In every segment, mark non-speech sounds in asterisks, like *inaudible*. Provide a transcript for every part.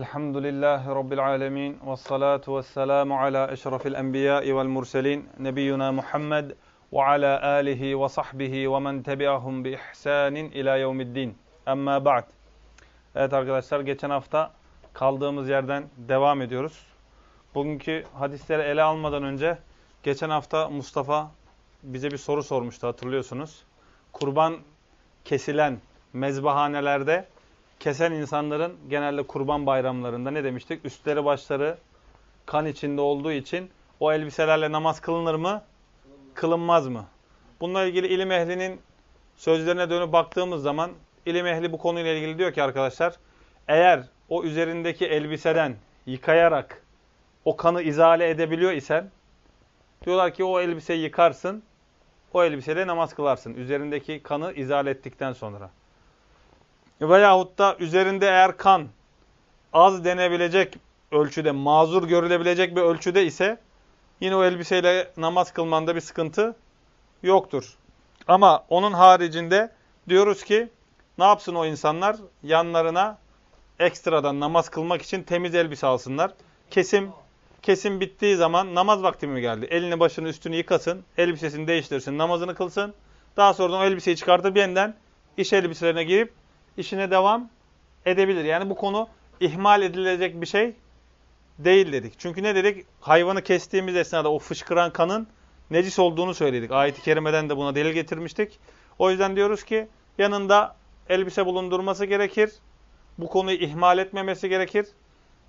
Elhamdülillahi Rabbil alemin. Ve salatu ve selamu ala eşrafil enbiyai vel murselin. Nebiyyuna Muhammed ve ala alihi ve sahbihi ve men tebi'ahum bi ihsanin ila yevmiddin. Amma ba'd. Evet arkadaşlar geçen hafta kaldığımız yerden devam ediyoruz. Bugünkü hadisleri ele almadan önce geçen hafta Mustafa bize bir soru sormuştu hatırlıyorsunuz. Kurban kesilen mezbahanelerde kesen insanların genelde kurban bayramlarında ne demiştik? Üstleri başları kan içinde olduğu için o elbiselerle namaz kılınır mı? Kılınmaz mı? Bununla ilgili ilim ehlinin sözlerine dönüp baktığımız zaman ilim ehli bu konuyla ilgili diyor ki arkadaşlar eğer o üzerindeki elbiseden yıkayarak o kanı izale edebiliyor isen diyorlar ki o elbiseyi yıkarsın o elbiseyle namaz kılarsın. Üzerindeki kanı izale ettikten sonra. Veyahut da üzerinde eğer kan az denebilecek ölçüde, mazur görülebilecek bir ölçüde ise yine o elbiseyle namaz kılmanda bir sıkıntı yoktur. Ama onun haricinde diyoruz ki ne yapsın o insanlar? Yanlarına ekstradan namaz kılmak için temiz elbise alsınlar. Kesim kesim bittiği zaman namaz vakti mi geldi? Elini başını üstünü yıkasın, elbisesini değiştirsin, namazını kılsın. Daha sonra o elbiseyi çıkartıp yeniden iş elbiselerine girip işine devam edebilir. Yani bu konu ihmal edilecek bir şey değil dedik. Çünkü ne dedik? Hayvanı kestiğimiz esnada o fışkıran kanın necis olduğunu söyledik. Ayet-i kerimeden de buna delil getirmiştik. O yüzden diyoruz ki yanında elbise bulundurması gerekir. Bu konuyu ihmal etmemesi gerekir.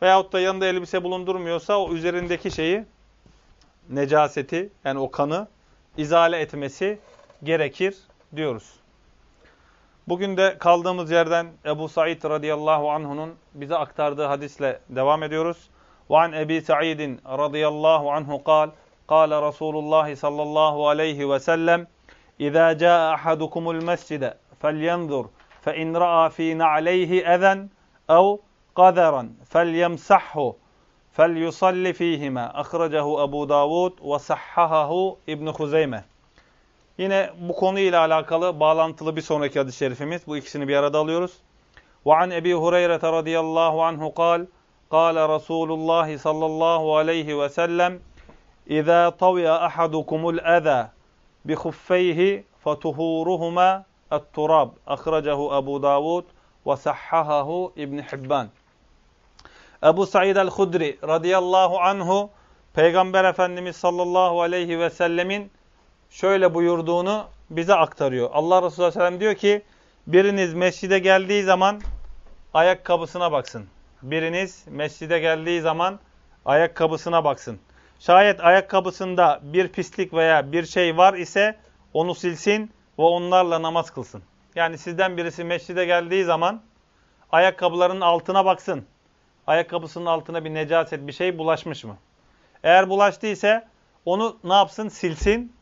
Veyahut da yanında elbise bulundurmuyorsa o üzerindeki şeyi, necaseti yani o kanı izale etmesi gerekir diyoruz. Bugün de kaldığımız yerden Ebu Said radıyallahu anh'unun bize aktardığı hadisle devam ediyoruz. وعن أبي سعيد رضي الله عنه قال قال رسول الله صلى الله عليه وسلم إذا جاء أحدكم المسجد فلينظر فإن رأى في نعليه أذى أو قذرا فليمسحه فليصلي فيهما أخرجه أبو داود وصححه ابن خزيمة Yine bu konuyla alakalı bağlantılı bir sonraki hadis-i şerifimiz. Bu ikisini bir arada alıyoruz. وعن أبي هريرة رضي الله عنه قال قال رسول الله صلى الله عليه وسلم إذا طوي أحدكم الأذى بخفيه فطهورهما التراب أخرجه أبو داود وصححه ابن حبان Ebu Said el-Hudri radıyallahu anhu Peygamber Efendimiz sallallahu aleyhi ve sellemin şöyle buyurduğunu bize aktarıyor. Allah Resulü Aleyhisselam diyor ki biriniz mescide geldiği zaman ayakkabısına baksın. Biriniz mescide geldiği zaman ayakkabısına baksın. Şayet ayakkabısında bir pislik veya bir şey var ise onu silsin ve onlarla namaz kılsın. Yani sizden birisi mescide geldiği zaman ayakkabılarının altına baksın. Ayakkabısının altına bir necaset bir şey bulaşmış mı? Eğer bulaştıysa onu ne yapsın? Silsin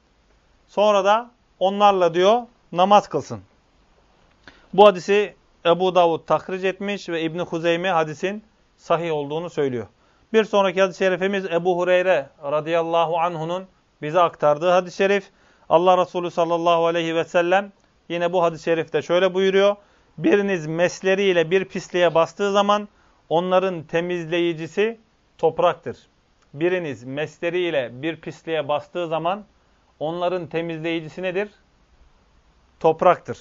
Sonra da onlarla diyor namaz kılsın. Bu hadisi Ebu Davud tahric etmiş ve İbn Huzeyme hadisin sahih olduğunu söylüyor. Bir sonraki hadis-i şerifimiz Ebu Hureyre radıyallahu anh'unun bize aktardığı hadis-i şerif. Allah Resulü sallallahu aleyhi ve sellem yine bu hadis-i şerifte şöyle buyuruyor. Biriniz mesleriyle bir pisliğe bastığı zaman onların temizleyicisi topraktır. Biriniz mesleriyle bir pisliğe bastığı zaman onların temizleyicisi nedir? Topraktır.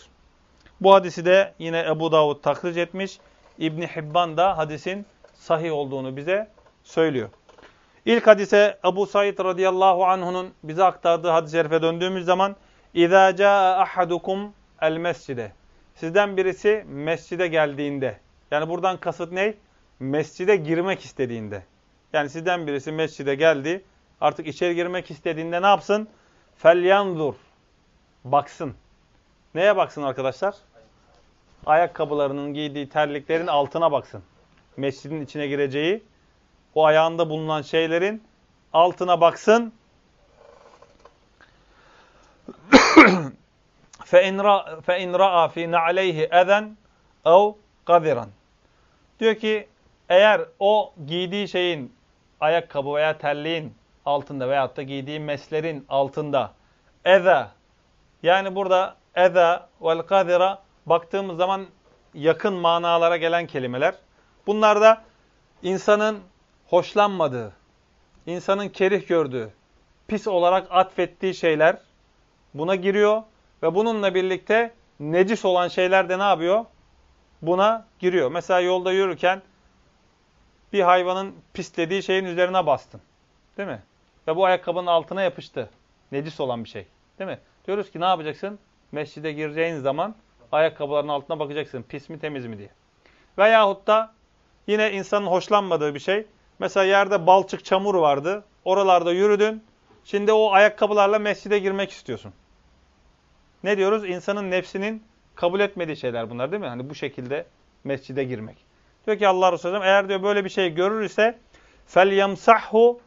Bu hadisi de yine Ebu Davud takric etmiş. İbni Hibban da hadisin sahih olduğunu bize söylüyor. İlk hadise Ebu Said radıyallahu anh'unun bize aktardığı hadis-i şerife döndüğümüz zaman اِذَا جَاءَ أَحَدُكُمْ الْمَسْجِدَ Sizden birisi mescide geldiğinde, yani buradan kasıt ne? Mescide girmek istediğinde. Yani sizden birisi mescide geldi, artık içeri girmek istediğinde ne yapsın? Felyanzur. Baksın. Neye baksın arkadaşlar? Ayakkabılarının giydiği terliklerin altına baksın. Mescidin içine gireceği o ayağında bulunan şeylerin altına baksın. فَاِنْ رَأَى ف۪ي نَعْلَيْهِ اَذًا اَوْ قَذِرًا Diyor ki eğer o giydiği şeyin ayakkabı veya terliğin altında veyahut da giydiği meslerin altında eza yani burada eza vel kadira baktığımız zaman yakın manalara gelen kelimeler. Bunlar da insanın hoşlanmadığı, insanın kerih gördüğü, pis olarak atfettiği şeyler buna giriyor ve bununla birlikte necis olan şeyler de ne yapıyor? Buna giriyor. Mesela yolda yürürken bir hayvanın pislediği şeyin üzerine bastın. Değil mi? Ve bu ayakkabının altına yapıştı. Necis olan bir şey. Değil mi? Diyoruz ki ne yapacaksın? Mescide gireceğin zaman ayakkabıların altına bakacaksın. Pis mi temiz mi diye. Veyahut da yine insanın hoşlanmadığı bir şey. Mesela yerde balçık çamur vardı. Oralarda yürüdün. Şimdi o ayakkabılarla mescide girmek istiyorsun. Ne diyoruz? İnsanın nefsinin kabul etmediği şeyler bunlar değil mi? Hani bu şekilde mescide girmek. Diyor ki Allah Resulü eğer diyor böyle bir şey görür ise فَلْيَمْسَحْهُ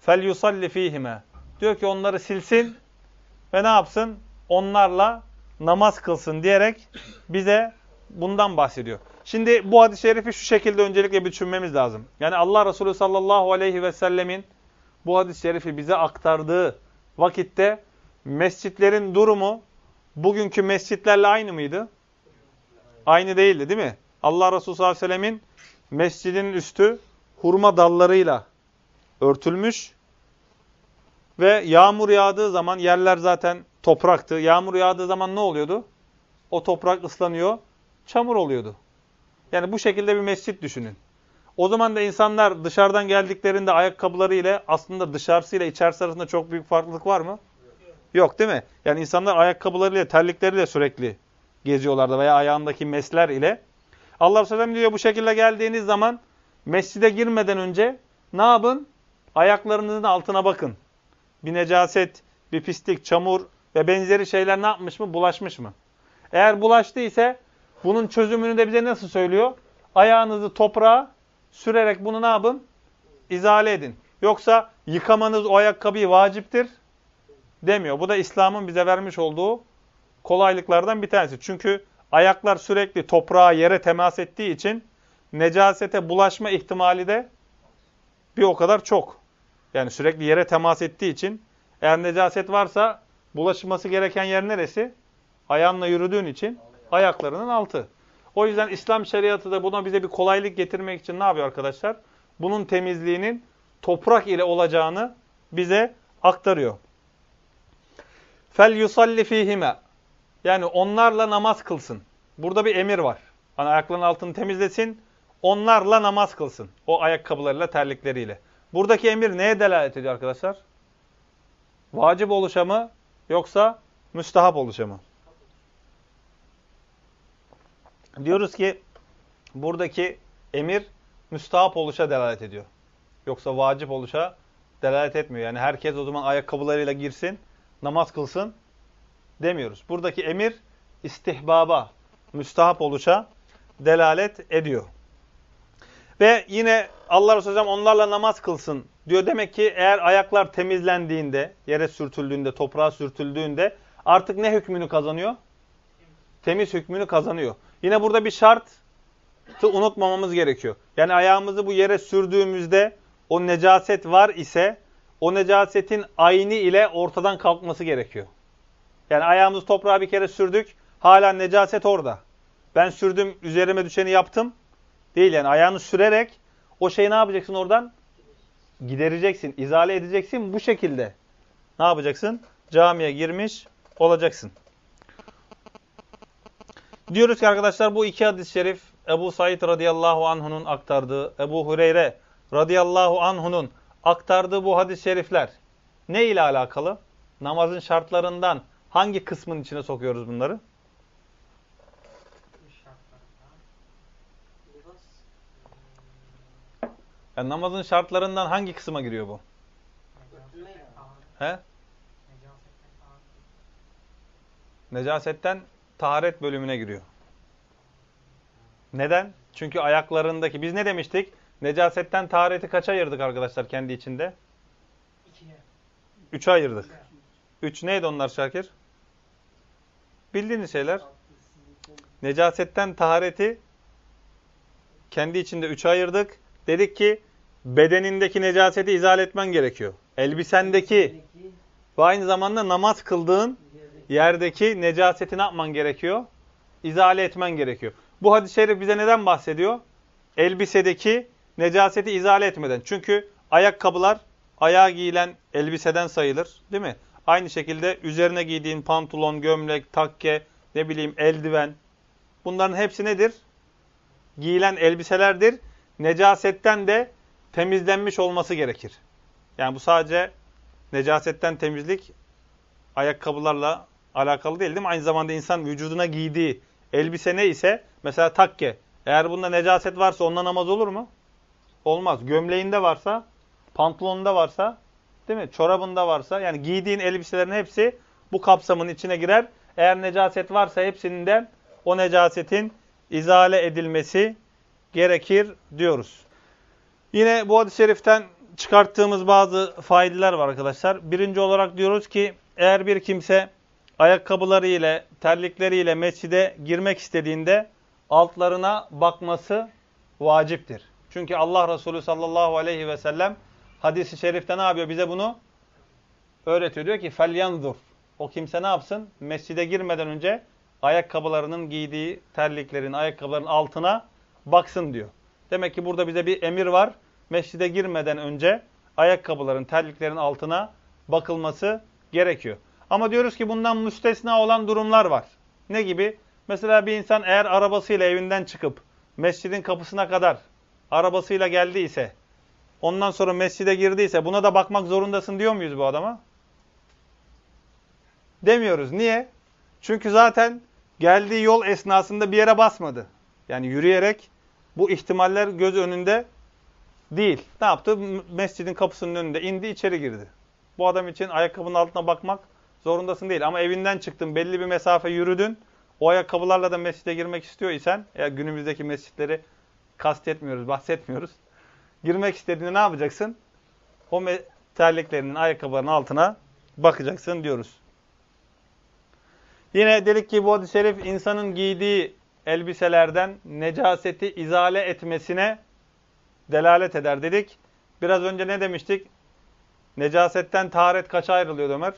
fel yusalli fihime. Diyor ki onları silsin ve ne yapsın? Onlarla namaz kılsın diyerek bize bundan bahsediyor. Şimdi bu hadis-i şerifi şu şekilde öncelikle bir düşünmemiz lazım. Yani Allah Resulü sallallahu aleyhi ve sellemin bu hadis-i şerifi bize aktardığı vakitte mescitlerin durumu bugünkü mescitlerle aynı mıydı? Aynı değildi değil mi? Allah Resulü sallallahu aleyhi ve sellemin mescidin üstü hurma dallarıyla örtülmüş ve yağmur yağdığı zaman yerler zaten topraktı. Yağmur yağdığı zaman ne oluyordu? O toprak ıslanıyor, çamur oluyordu. Yani bu şekilde bir mescit düşünün. O zaman da insanlar dışarıdan geldiklerinde ayakkabıları ile aslında dışarısı ile içerisi arasında çok büyük farklılık var mı? Yok değil mi? Yani insanlar ayakkabılarıyla, terlikleriyle sürekli geziyorlardı veya ayağındaki mesler ile. Allah Resulü diyor bu şekilde geldiğiniz zaman mescide girmeden önce ne yapın? Ayaklarınızın altına bakın. Bir necaset, bir pislik, çamur ve benzeri şeyler ne yapmış mı? Bulaşmış mı? Eğer bulaştı ise bunun çözümünü de bize nasıl söylüyor? Ayağınızı toprağa sürerek bunu ne yapın? İzale edin. Yoksa yıkamanız o ayakkabıyı vaciptir demiyor. Bu da İslam'ın bize vermiş olduğu kolaylıklardan bir tanesi. Çünkü ayaklar sürekli toprağa, yere temas ettiği için necasete bulaşma ihtimali de bir o kadar çok. Yani sürekli yere temas ettiği için eğer necaset varsa bulaşması gereken yer neresi? Ayağınla yürüdüğün için ayaklarının altı. O yüzden İslam şeriatı da buna bize bir kolaylık getirmek için ne yapıyor arkadaşlar? Bunun temizliğinin toprak ile olacağını bize aktarıyor. Fel yusalli fihime. Yani onlarla namaz kılsın. Burada bir emir var. Hani ayaklarının altını temizlesin, onlarla namaz kılsın. O ayakkabılarıyla, terlikleriyle. Buradaki emir neye delalet ediyor arkadaşlar? Vacip oluşa mı yoksa müstahap oluşa mı? Diyoruz ki buradaki emir müstahap oluşa delalet ediyor. Yoksa vacip oluşa delalet etmiyor. Yani herkes o zaman ayakkabılarıyla girsin, namaz kılsın demiyoruz. Buradaki emir istihbaba, müstahap oluşa delalet ediyor. Ve yine Allah Resulü onlarla namaz kılsın diyor. Demek ki eğer ayaklar temizlendiğinde, yere sürtüldüğünde, toprağa sürtüldüğünde artık ne hükmünü kazanıyor? Temiz hükmünü kazanıyor. Yine burada bir şartı unutmamamız gerekiyor. Yani ayağımızı bu yere sürdüğümüzde o necaset var ise o necasetin ayni ile ortadan kalkması gerekiyor. Yani ayağımızı toprağa bir kere sürdük, hala necaset orada. Ben sürdüm, üzerime düşeni yaptım. Değil yani ayağını sürerek o şeyi ne yapacaksın oradan? Gidereceksin, izale edeceksin bu şekilde. Ne yapacaksın? Camiye girmiş olacaksın. Diyoruz ki arkadaşlar bu iki hadis-i şerif Ebu Said radıyallahu anh'unun aktardığı, Ebu Hureyre radıyallahu anh'unun aktardığı bu hadis-i şerifler ne ile alakalı? Namazın şartlarından hangi kısmın içine sokuyoruz bunları? Yani namazın şartlarından hangi kısma giriyor bu? He? Necasetten taharet bölümüne giriyor. Neden? Çünkü ayaklarındaki, biz ne demiştik? Necasetten tahareti kaça ayırdık arkadaşlar kendi içinde? İkiye. Üçe ayırdık. Üç neydi onlar Şakir? Bildiğiniz şeyler. Necasetten tahareti kendi içinde üçe ayırdık. Dedik ki bedenindeki necaseti izale etmen gerekiyor. Elbisendeki ve aynı zamanda namaz kıldığın yerdeki necaseti ne yapman gerekiyor? İzale etmen gerekiyor. Bu hadis-i şerif bize neden bahsediyor? Elbisedeki necaseti izale etmeden. Çünkü ayakkabılar ayağa giyilen elbiseden sayılır. Değil mi? Aynı şekilde üzerine giydiğin pantolon, gömlek, takke, ne bileyim eldiven. Bunların hepsi nedir? Giyilen elbiselerdir. Necasetten de temizlenmiş olması gerekir. Yani bu sadece necasetten temizlik ayakkabılarla alakalı değil değil mi? Aynı zamanda insan vücuduna giydiği elbise ne ise mesela takke. Eğer bunda necaset varsa onunla namaz olur mu? Olmaz. Gömleğinde varsa, pantolonunda varsa, değil mi? Çorabında varsa yani giydiğin elbiselerin hepsi bu kapsamın içine girer. Eğer necaset varsa hepsinden o necasetin izale edilmesi gerekir diyoruz. Yine bu hadis-i şeriften çıkarttığımız bazı faydeler var arkadaşlar. Birinci olarak diyoruz ki eğer bir kimse ayakkabıları ile, terlikleriyle mescide girmek istediğinde altlarına bakması vaciptir. Çünkü Allah Resulü sallallahu aleyhi ve sellem hadisi şerifte ne yapıyor? Bize bunu öğretiyor. Diyor ki felyanzur. O kimse ne yapsın? Mescide girmeden önce ayakkabılarının giydiği terliklerin, ayakkabıların altına baksın diyor. Demek ki burada bize bir emir var. Mescide girmeden önce ayakkabıların, terliklerin altına bakılması gerekiyor. Ama diyoruz ki bundan müstesna olan durumlar var. Ne gibi? Mesela bir insan eğer arabasıyla evinden çıkıp mescidin kapısına kadar arabasıyla geldiyse, ondan sonra mescide girdiyse buna da bakmak zorundasın diyor muyuz bu adama? Demiyoruz. Niye? Çünkü zaten geldiği yol esnasında bir yere basmadı. Yani yürüyerek bu ihtimaller göz önünde değil. Ne yaptı? Mescidin kapısının önünde indi içeri girdi. Bu adam için ayakkabının altına bakmak zorundasın değil. Ama evinden çıktın belli bir mesafe yürüdün. O ayakkabılarla da mescide girmek istiyor isen, eğer günümüzdeki mescitleri kastetmiyoruz, bahsetmiyoruz. Girmek istediğinde ne yapacaksın? O terliklerinin, ayakkabılarının altına bakacaksın diyoruz. Yine dedik ki bu hadis-i şerif insanın giydiği elbiselerden necaseti izale etmesine delalet eder dedik. Biraz önce ne demiştik? Necasetten taharet kaça ayrılıyor Ömer?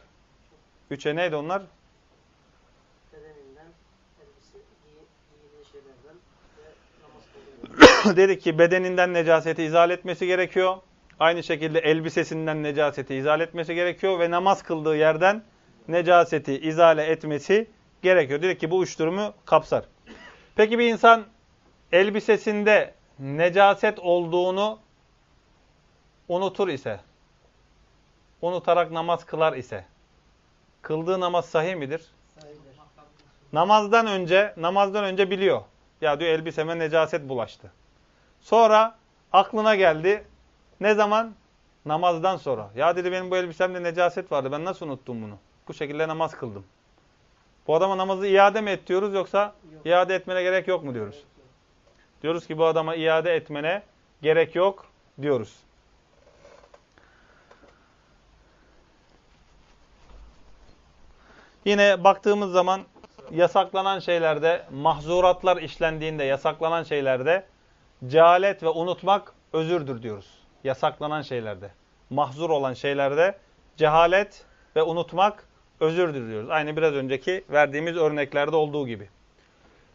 Üçe neydi onlar? Dedik ki bedeninden necaseti izale etmesi gerekiyor. Aynı şekilde elbisesinden necaseti izale etmesi gerekiyor ve namaz kıldığı yerden necaseti izale etmesi gerekiyor. Dedik ki bu üç durumu kapsar. Peki bir insan elbisesinde necaset olduğunu unutur ise, unutarak namaz kılar ise, kıldığı namaz sahih midir? Namazdan önce, namazdan önce biliyor. Ya diyor elbiseme necaset bulaştı. Sonra aklına geldi. Ne zaman? Namazdan sonra. Ya dedi benim bu elbisemde necaset vardı. Ben nasıl unuttum bunu? Bu şekilde namaz kıldım. Bu adama namazı iade mi et diyoruz yoksa Yok. iade etmene gerek yok mu diyoruz? Diyoruz ki bu adama iade etmene gerek yok diyoruz. Yine baktığımız zaman yasaklanan şeylerde, mahzuratlar işlendiğinde yasaklanan şeylerde cehalet ve unutmak özürdür diyoruz. Yasaklanan şeylerde. Mahzur olan şeylerde cehalet ve unutmak özürdür diyoruz. Aynı biraz önceki verdiğimiz örneklerde olduğu gibi.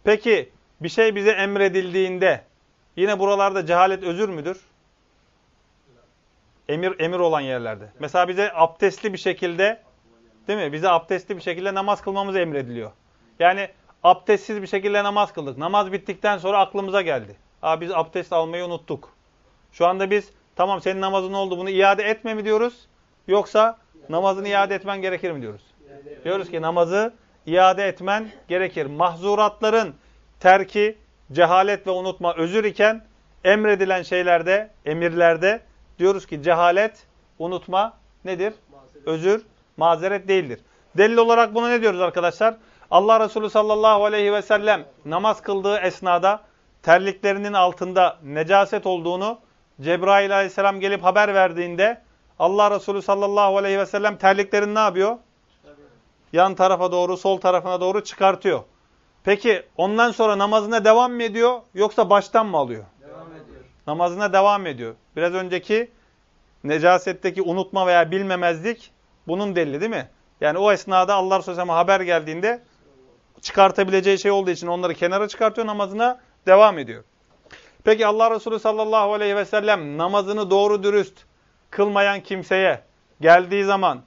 Peki bir şey bize emredildiğinde yine buralarda cehalet özür müdür? Emir emir olan yerlerde. Mesela bize abdestli bir şekilde değil mi? Bize abdestli bir şekilde namaz kılmamız emrediliyor. Yani abdestsiz bir şekilde namaz kıldık. Namaz bittikten sonra aklımıza geldi. Aa biz abdest almayı unuttuk. Şu anda biz tamam senin namazın oldu bunu iade etme mi diyoruz? Yoksa namazını iade etmen gerekir mi diyoruz? Diyoruz ki namazı iade etmen gerekir. Mahzuratların terki, cehalet ve unutma özür iken emredilen şeylerde, emirlerde diyoruz ki cehalet, unutma nedir? Özür, mazeret değildir. Delil olarak buna ne diyoruz arkadaşlar? Allah Resulü sallallahu aleyhi ve sellem namaz kıldığı esnada terliklerinin altında necaset olduğunu Cebrail aleyhisselam gelip haber verdiğinde Allah Resulü sallallahu aleyhi ve sellem terliklerini ne yapıyor? Yan tarafa doğru, sol tarafına doğru çıkartıyor. Peki ondan sonra namazına devam mı ediyor yoksa baştan mı alıyor? Devam ediyor. Namazına devam ediyor. Biraz önceki necasetteki unutma veya bilmemezlik bunun delili değil mi? Yani o esnada Allah Resulü haber geldiğinde çıkartabileceği şey olduğu için onları kenara çıkartıyor namazına devam ediyor. Peki Allah Resulü sallallahu aleyhi ve sellem namazını doğru dürüst kılmayan kimseye geldiği zaman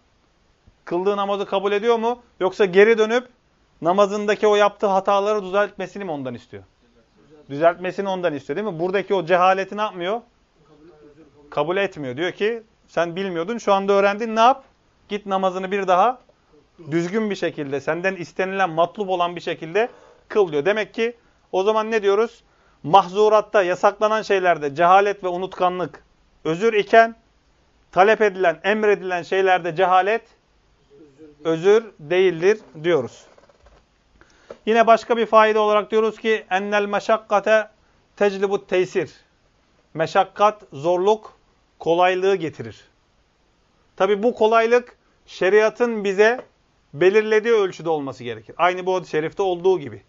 kıldığı namazı kabul ediyor mu? Yoksa geri dönüp namazındaki o yaptığı hataları düzeltmesini mi ondan istiyor? Düzeltmesini ondan istiyor değil mi? Buradaki o cehaleti ne yapmıyor? Kabul etmiyor. Diyor ki sen bilmiyordun şu anda öğrendin ne yap? Git namazını bir daha düzgün bir şekilde senden istenilen matlup olan bir şekilde kıl diyor. Demek ki o zaman ne diyoruz? Mahzuratta yasaklanan şeylerde cehalet ve unutkanlık özür iken talep edilen, emredilen şeylerde cehalet özür değildir diyoruz. Yine başka bir fayda olarak diyoruz ki ennel meşakkate teclibut teysir. Meşakkat, zorluk, kolaylığı getirir. Tabi bu kolaylık şeriatın bize belirlediği ölçüde olması gerekir. Aynı bu hadis şerifte olduğu gibi.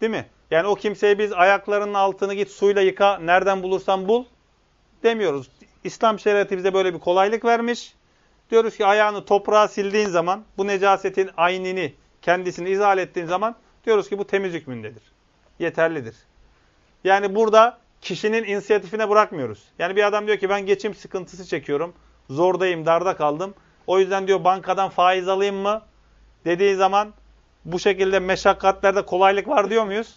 Değil mi? Yani o kimseye biz ayaklarının altını git suyla yıka, nereden bulursan bul demiyoruz. İslam şeriatı bize böyle bir kolaylık vermiş. Diyoruz ki ayağını toprağa sildiğin zaman, bu necasetin aynini, kendisini izah ettiğin zaman diyoruz ki bu temiz hükmündedir. Yeterlidir. Yani burada kişinin inisiyatifine bırakmıyoruz. Yani bir adam diyor ki ben geçim sıkıntısı çekiyorum, zordayım, darda kaldım. O yüzden diyor bankadan faiz alayım mı? Dediği zaman bu şekilde meşakkatlerde kolaylık var diyor muyuz?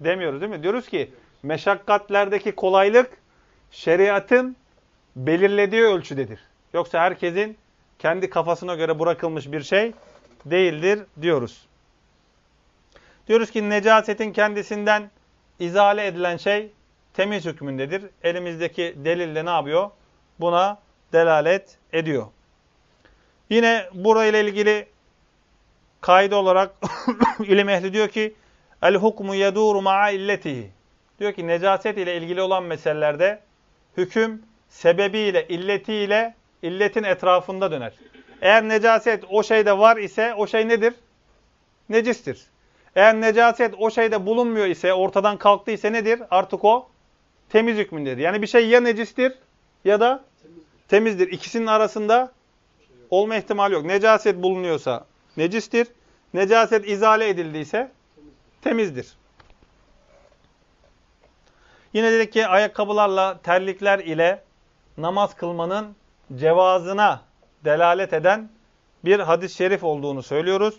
Demiyoruz değil mi? Diyoruz ki meşakkatlerdeki kolaylık şeriatın belirlediği ölçüdedir. Yoksa herkesin kendi kafasına göre bırakılmış bir şey değildir diyoruz. Diyoruz ki necasetin kendisinden izale edilen şey temiz hükmündedir. Elimizdeki delille ne yapıyor? Buna delalet ediyor. Yine burayla ilgili kaide olarak *coughs* ilim ehli diyor ki el hukmu yeduru ma'a illetihi. Diyor ki necaset ile ilgili olan meselelerde hüküm sebebiyle, illetiyle, illetin etrafında döner. Eğer necaset o şeyde var ise o şey nedir? Necistir. Eğer necaset o şeyde bulunmuyor ise, ortadan kalktı ise nedir? Artık o temiz hükmündedir. Yani bir şey ya necistir ya da temizdir. İkisinin arasında olma ihtimali yok. Necaset bulunuyorsa necistir. Necaset izale edildiyse temizdir. Yine dedik ki ayakkabılarla, terlikler ile namaz kılmanın cevazına delalet eden bir hadis-i şerif olduğunu söylüyoruz.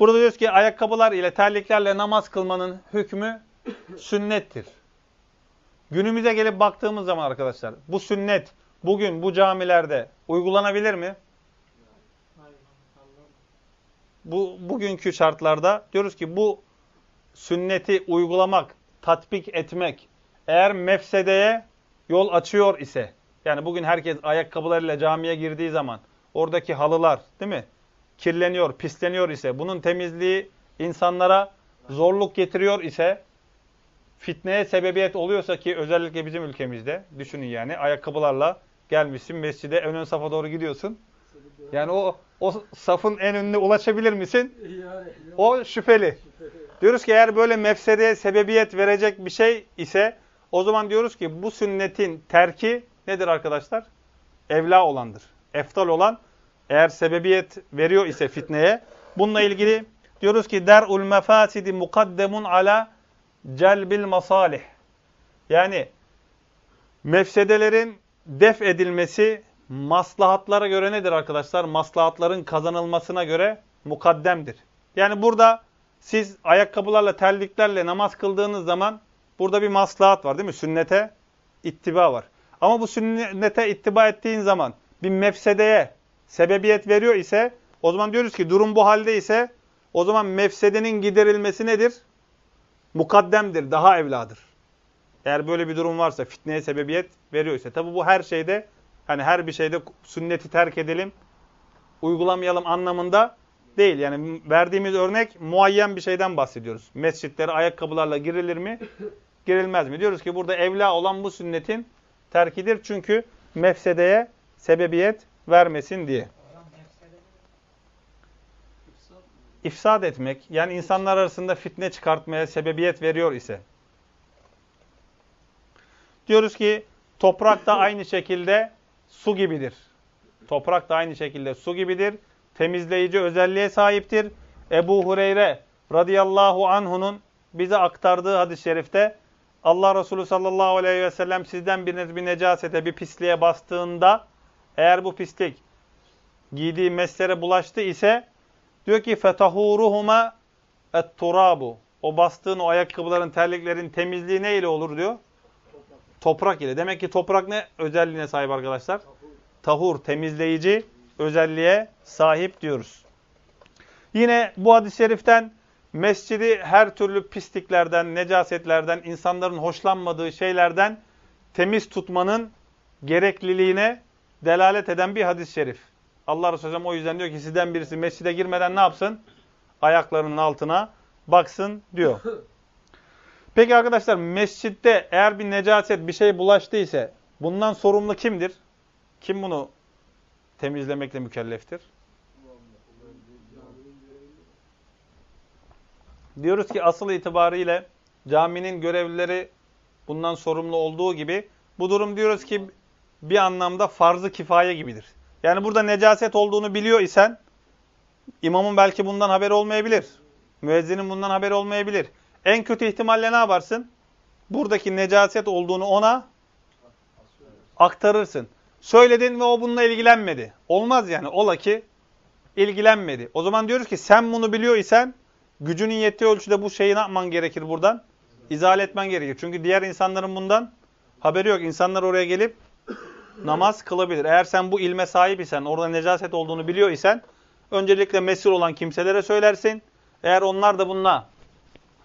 Burada diyoruz ki ayakkabılar ile terliklerle namaz kılmanın hükmü sünnettir. Günümüze gelip baktığımız zaman arkadaşlar bu sünnet bugün bu camilerde uygulanabilir mi? Bu bugünkü şartlarda diyoruz ki bu sünneti uygulamak, tatbik etmek eğer mefsedeye yol açıyor ise yani bugün herkes ayakkabılarıyla camiye girdiği zaman oradaki halılar değil mi? Kirleniyor, pisleniyor ise bunun temizliği insanlara zorluk getiriyor ise fitneye sebebiyet oluyorsa ki özellikle bizim ülkemizde düşünün yani ayakkabılarla gelmişsin mescide ön ön safa doğru gidiyorsun. Yani o o safın en önüne ulaşabilir misin? O şüpheli. Diyoruz ki eğer böyle mefsedeye sebebiyet verecek bir şey ise o zaman diyoruz ki bu sünnetin terki nedir arkadaşlar? Evla olandır. Eftal olan eğer sebebiyet veriyor ise fitneye bununla ilgili diyoruz ki der'ul mefasidi mukaddemun ala celbil masalih. Yani mefsedelerin def edilmesi maslahatlara göre nedir arkadaşlar? Maslahatların kazanılmasına göre mukaddemdir. Yani burada siz ayakkabılarla, terliklerle namaz kıldığınız zaman burada bir maslahat var değil mi? Sünnete ittiba var. Ama bu sünnete ittiba ettiğin zaman bir mefsedeye sebebiyet veriyor ise o zaman diyoruz ki durum bu halde ise o zaman mefsedenin giderilmesi nedir? Mukaddemdir, daha evladır. Eğer böyle bir durum varsa, fitneye sebebiyet veriyor ise. Tabi bu her şeyde, hani her bir şeyde sünneti terk edelim, uygulamayalım anlamında değil. Yani verdiğimiz örnek muayyen bir şeyden bahsediyoruz. Mescitlere ayakkabılarla girilir mi? Girilmez mi? Diyoruz ki burada evla olan bu sünnetin terkidir. Çünkü mefsedeye sebebiyet vermesin diye. İfsad etmek, yani insanlar arasında fitne çıkartmaya sebebiyet veriyor ise. Diyoruz ki toprak da aynı şekilde su gibidir. Toprak da aynı şekilde su gibidir. Temizleyici özelliğe sahiptir. Ebu Hureyre radıyallahu anhunun bize aktardığı hadis-i şerifte Allah Resulü sallallahu aleyhi ve sellem sizden biriniz bir necasete, bir pisliğe bastığında eğer bu pislik giydiği meslere bulaştı ise diyor ki fetahuruhuma et-turabu. O bastığın o ayakkabıların, terliklerin temizliği ne ile olur diyor? Toprak ile. Demek ki toprak ne özelliğine sahip arkadaşlar? Tahur, temizleyici özelliğe sahip diyoruz. Yine bu hadis-i şeriften mescidi her türlü pisliklerden, necasetlerden, insanların hoşlanmadığı şeylerden temiz tutmanın gerekliliğine delalet eden bir hadis-i şerif. Allah Resulü o yüzden diyor ki sizden birisi mescide girmeden ne yapsın? Ayaklarının altına baksın diyor. *laughs* Peki arkadaşlar mescitte eğer bir necaset bir şey bulaştıysa bundan sorumlu kimdir? Kim bunu temizlemekle mükelleftir? Diyoruz ki asıl itibariyle caminin görevlileri bundan sorumlu olduğu gibi bu durum diyoruz ki bir anlamda farzı kifaye gibidir. Yani burada necaset olduğunu biliyor isen imamın belki bundan haberi olmayabilir. Müezzinin bundan haberi olmayabilir. En kötü ihtimalle ne yaparsın? Buradaki necaset olduğunu ona aktarırsın. Söyledin ve o bununla ilgilenmedi. Olmaz yani. Ola ki ilgilenmedi. O zaman diyoruz ki sen bunu biliyor isen gücünün yettiği ölçüde bu şeyi ne yapman gerekir buradan? İzale etmen gerekir. Çünkü diğer insanların bundan haberi yok. İnsanlar oraya gelip namaz kılabilir. Eğer sen bu ilme sahip isen, orada necaset olduğunu biliyor isen öncelikle mesul olan kimselere söylersin. Eğer onlar da bununla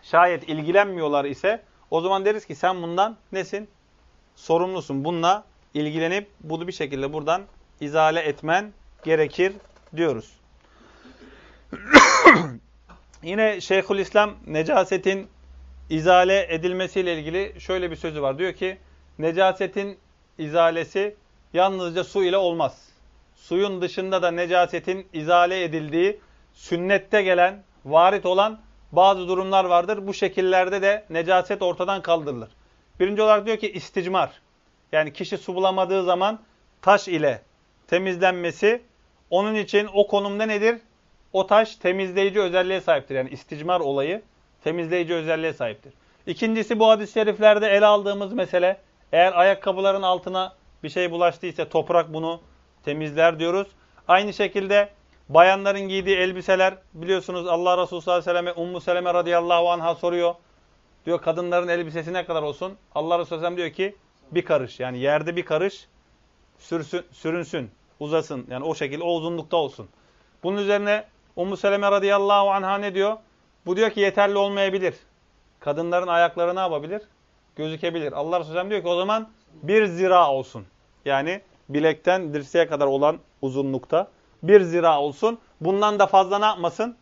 şayet ilgilenmiyorlar ise o zaman deriz ki sen bundan nesin? Sorumlusun. Bununla ilgilenip bunu bir şekilde buradan izale etmen gerekir diyoruz. *coughs* Yine Şeyhülislam necasetin izale edilmesiyle ilgili şöyle bir sözü var. Diyor ki necasetin izalesi yalnızca su ile olmaz. Suyun dışında da necasetin izale edildiği sünnette gelen, varit olan bazı durumlar vardır. Bu şekillerde de necaset ortadan kaldırılır. Birinci olarak diyor ki isticmar. Yani kişi su bulamadığı zaman taş ile temizlenmesi onun için o konumda nedir? O taş temizleyici özelliğe sahiptir. Yani isticmar olayı temizleyici özelliğe sahiptir. İkincisi bu hadis-i şeriflerde ele aldığımız mesele eğer ayakkabıların altına bir şey bulaştıysa toprak bunu temizler diyoruz. Aynı şekilde bayanların giydiği elbiseler biliyorsunuz Allah Resulü sallallahu aleyhi ve selleme Ummu Seleme radıyallahu anh'a soruyor. Diyor kadınların elbisesi ne kadar olsun? Allah Resulü sallallahu diyor ki bir karış yani yerde bir karış sürsün, sürünsün, uzasın. Yani o şekilde o uzunlukta olsun. Bunun üzerine Ummu Seleme radıyallahu anh'a ne diyor? Bu diyor ki yeterli olmayabilir. Kadınların ayakları ne yapabilir? Gözükebilir. Allah Resulü diyor ki o zaman bir zira olsun. Yani bilekten dirseğe kadar olan uzunlukta bir zira olsun. Bundan da fazla ne yapmasın?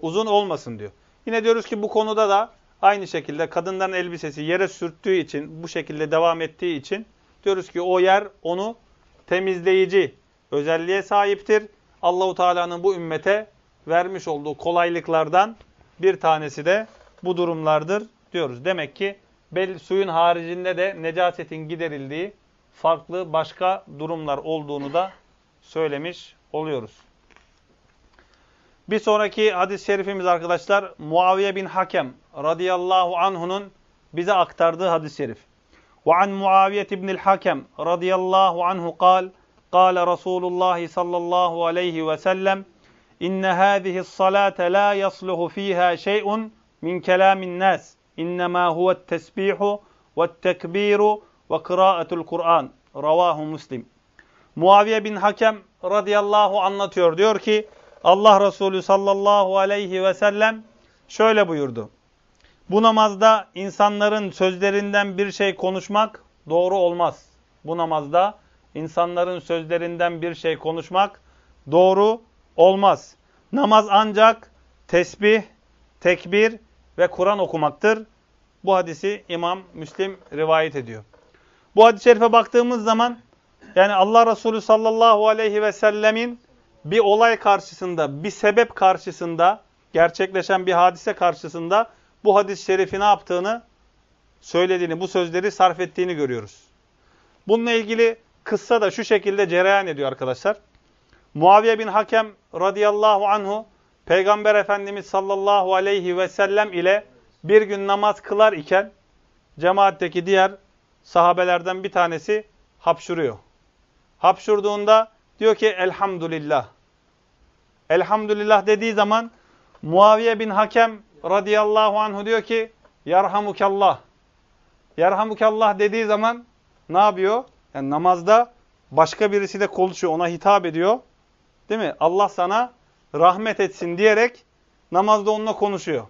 Uzun olmasın diyor. Yine diyoruz ki bu konuda da aynı şekilde kadınların elbisesi yere sürttüğü için, bu şekilde devam ettiği için diyoruz ki o yer onu temizleyici özelliğe sahiptir. Allahu Teala'nın bu ümmete vermiş olduğu kolaylıklardan bir tanesi de bu durumlardır diyoruz. Demek ki Bel suyun haricinde de necasetin giderildiği farklı başka durumlar olduğunu da söylemiş oluyoruz. Bir sonraki hadis-i şerifimiz arkadaşlar Muaviye bin Hakem radıyallahu anhu'nun bize aktardığı hadis-i şerif. Ve an Muaviye ibnil Hakem radıyallahu anhu kal kâle Resulullah sallallahu aleyhi ve sellem inne hâzihi salâte la yasluhu fîhâ şey'un min kelâmin nâs İnnemâ huvet tesbihu ve tekbiru ve kıraatul Kur'an. Ravahu Müslim. Muaviye bin Hakem radıyallahu anlatıyor. Diyor ki Allah Resulü sallallahu aleyhi ve sellem şöyle buyurdu. Bu namazda insanların sözlerinden bir şey konuşmak doğru olmaz. Bu namazda insanların sözlerinden bir şey konuşmak doğru olmaz. Namaz ancak tesbih, tekbir ve Kur'an okumaktır. Bu hadisi İmam Müslim rivayet ediyor. Bu hadis-i şerife baktığımız zaman yani Allah Resulü sallallahu aleyhi ve sellemin bir olay karşısında, bir sebep karşısında, gerçekleşen bir hadise karşısında bu hadis-i şerifi ne yaptığını söylediğini, bu sözleri sarf ettiğini görüyoruz. Bununla ilgili kıssa da şu şekilde cereyan ediyor arkadaşlar. Muaviye bin Hakem radıyallahu anhu Peygamber Efendimiz sallallahu aleyhi ve sellem ile bir gün namaz kılar iken cemaatteki diğer sahabelerden bir tanesi hapşuruyor. Hapşurduğunda diyor ki elhamdülillah. Elhamdülillah dediği zaman Muaviye bin Hakem radıyallahu anhu diyor ki yarhamukallah. Yarhamukallah dediği zaman ne yapıyor? Yani namazda başka birisi de konuşuyor, ona hitap ediyor. Değil mi? Allah sana rahmet etsin diyerek namazda onunla konuşuyor.